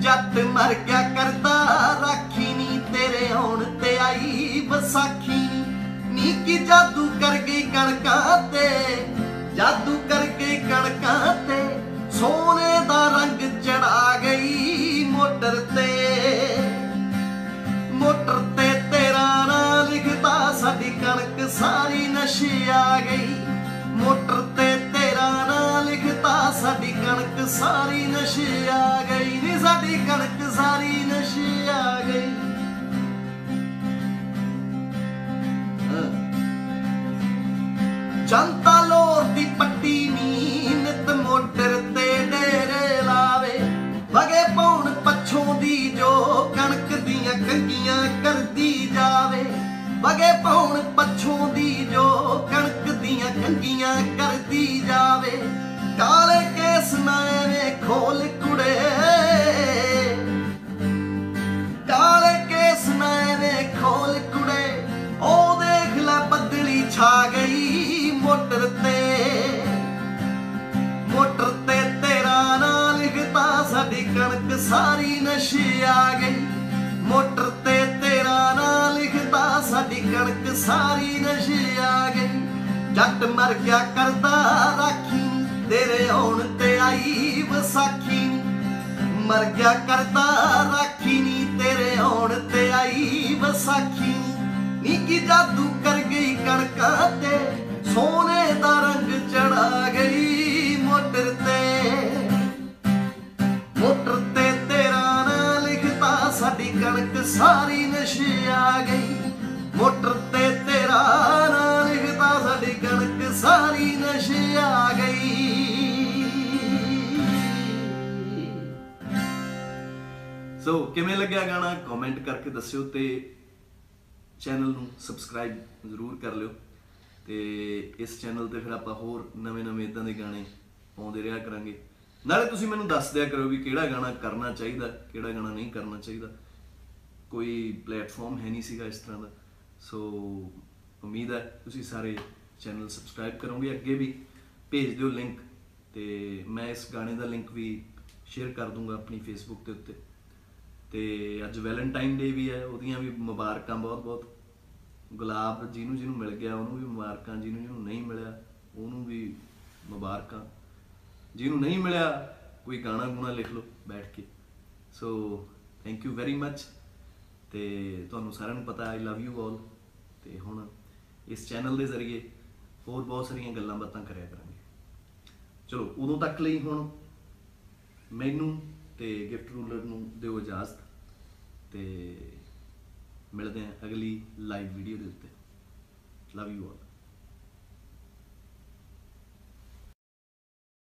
ਜੱਟ ਮਰ ਗਿਆ ਕਰਦਾ, ਰਾਖੀ ਨੀ ਤੇਰੇ ਆਉਣ ਤੇ ਆਈ ਵਿਸਾਖੀ। ਨੀ ਕੀ ਜਾਦੂ ਕਰ ਗਈ ਕਣਕਾਂ ਤੇ, ਜਾਦੂ ਕਰ ਗਈ ਕਣਕਾਂ ਤੇ, ਸੋਨੇ ਦਾ ਰੰਗ ਚੜਾ ਗਈ ਮੋਟਰ ਤੇ। ਮੋਟਰ ਤੇ ਤੇਰਾ ਨਾਂ ਲਿਖਦਾ, ਸਾਡੀ ਕਣਕ ਸਾਰੀ ਨਸ਼ੇ ਆ ਗਈ। ਮੋਟਰ ਤੇ ਤੇਰਾ ਨਾਂ ਲਿਖਦਾ, ਸਾਡੀ ਕਣਕ ਸਾਰੀ ਨਸ਼ੇ ਆ ਗਈ ਸਾਡੀ ਕਣਕ ਸਾਰੀ ਨਸ਼ੇ ਆ ਗਈ। ਹਾਂ। ਜਨਤਾ ਲੋਰ ਦੀ ਪੱਟੀ ਨੀ ਨਿਤ ਮੋਟਰ ਤੇ ਡੇਰੇ ਲਾਵੇ। ਵਗੇ ਪੌਣ ਪੱਛੋਂ ਦੀ ਜੋ ਕਣਕ ਦੀਆਂ ਕੰਗੀਆਂ ਕਰਦੀ ਜਾਵੇ। ਵਗੇ ਪੌਣ ਪੱਛੋਂ ਦੀ ਜੋ ਕਣਕ ਦੀਆਂ ਕੰਗੀਆਂ ਕਰਦੀ ਜਾਵੇ। ਕਾਲੇ ਕੇਸ ਮੈਂ ਖੋਲ ਸਾਡੀ ਸਾਰੀ ਨਸ਼ੇ ਆ ਗਈ ਮੋਟਰ ਤੇ ਤੇਰਾ ਨਾਂ ਲਿਖਦਾ ਸਾਡੀ ਕਣਕ ਸਾਰੀ ਨਸ਼ੇ ਆ ਗਈ ਜੱਟ ਮਰ ਗਿਆ ਕਰਦਾ ਰਾਖੀ, ਤੇਰੇ ਆਉਣ ਤੇ ਆਈ ਵਿਸਾਖੀ। ਮਰ ਗਿਆ ਕਰਦਾ ਰਾਖੀ ਨੀ ਤੇਰੇ ਆਉਣ ਤੇ ਆਈ ਵਿਸਾਖੀ। ਨੀ ਕੀ ਜਾਦੂ ਕਰ ਗਈ ਕਣਕਾਂ ਤੇ, ਸੋਨੇ ਦਾ ਰੰਗ ਚੜਾ ਗਈ ਮੋਟਰ ਤੇ। ਲਿਖਤਾ ਕਣਕ ਸਾਰੀ ਨਸ਼ੇ ਆ ਗਈ। ਮੋਟਰ ਤੇ ਤੇਰਾ ਨਾਂ ਲਿਖਤਾ ਸਾਡੀ ਕਣਕ ਸਾਰੀ ਨਸ਼ੇ ਆ ਗਈ। ਸੋ ਕਿਵੇਂ ਲੱਗਿਆ ਗਾਣਾ? ਕਮੈਂਟ ਕਰਕੇ ਦੱਸਿਓ ਤੇ ਚੈਨਲ ਨੂੰ ਸਬਸਕ੍ਰਾਈਬ ਜ਼ਰੂਰ ਕਰ ਲਿਓ। ਤੇ ਇਸ ਚੈਨਲ ਤੇ ਫਿਰ ਆਪਾਂ ਹੋਰ ਨਵੇਂ-ਨਵੇਂ ਇਦਾਂ ਦੇ ਗਾਣੇ ਪਾਉਂਦੇ ਰਿਹਾ ਕਰਾਂਗੇ। ਨਾਲੇ ਤੁਸੀਂ ਮੈਨੂੰ ਦੱਸ ਦਿਆ ਕਰੋ ਵੀ ਕਿਹੜਾ ਗਾਣਾ ਕਰਨਾ ਚਾਹੀਦਾ, ਕਿਹੜਾ ਗਾਣਾ ਨਹੀਂ ਕਰਨਾ ਚਾਹੀਦਾ। ਕੋਈ ਪਲੇਟਫਾਰਮ ਹੈ ਨਹੀਂ ਸੀਗਾ ਇਸ ਤਰ੍ਹਾਂ ਦਾ। ਸੋ ਉਮੀਦ ਹੈ ਤੁਸੀਂ ਸਾਰੇ ਚੈਨਲ ਸਬਸਕ੍ਰਾਈਬ ਕਰੋਗੇ, ਅੱਗੇ ਵੀ ਭੇਜ ਦਿਓ ਲਿੰਕ ਤੇ ਮੈਂ ਇਸ ਗਾਣੇ ਦਾ ਲਿੰਕ ਵੀ ਸ਼ੇਅਰ ਕਰ ਦੂੰਗਾ ਆਪਣੀ ਫੇਸਬੁੱਕ ਦੇ ਉੱਤੇ। ਤੇ ਅੱਜ ਵੈਲੈਂਟਾਈਨ ਡੇ ਵੀ ਹੈ, ਉਹਦੀਆਂ ਵੀ ਮੁਬਾਰਕਾਂ ਬਹੁਤ ਬਹੁਤ ਗੁਲਾਬ ਜਿਹਨੂੰ ਜਿਹਨੂੰ ਮਿਲ ਗਿਆ, ਉਹਨੂੰ ਵੀ ਮੁਬਾਰਕਾਂ ਜਿਹਨੂੰ ਜਿਹਨੂੰ ਨਹੀਂ ਮਿਲਿਆ, ਉਹਨੂੰ ਵੀ ਮੁਬਾਰਕਾਂ। ਜਿਹਨੂੰ ਨਹੀਂ ਮਿਲਿਆ, ਕੋਈ ਗਾਣਾ ਗੁਣਾ ਲਿਖ ਲਓ, ਬੈਠ ਕੇ। So thank you very much ਤੇ ਤੁਹਾਨੂੰ ਸਾਰਿਆਂ ਨੂੰ ਪਤਾ ਆਈ ਲਵ ਯੂ ਆਲ ਤੇ ਹੁਣ ਇਸ ਚੈਨਲ ਦੇ ਜ਼ਰੀਏ ਹੋਰ ਬਹੁਤ ਸਾਰੀਆਂ ਗੱਲਾਂ ਬਾਤਾਂ ਕਰਿਆ ਕਰਾਂਗੇ। ਚਲੋ, ਉਦੋਂ ਤੱਕ ਲਈ ਹੁਣ ਮੈਨੂੰ ਤੇ ਗਿਫਟ ਰੂਲਰ ਨੂੰ ਦਿਓ ਇਜਾਜ਼ਤ। ਤੇ ਮਿਲਦੇ ਹਾਂ ਅਗਲੀ ਲਾਈਵ ਵੀਡੀਓ ਦੇ ਉੱਤੇ। Love you all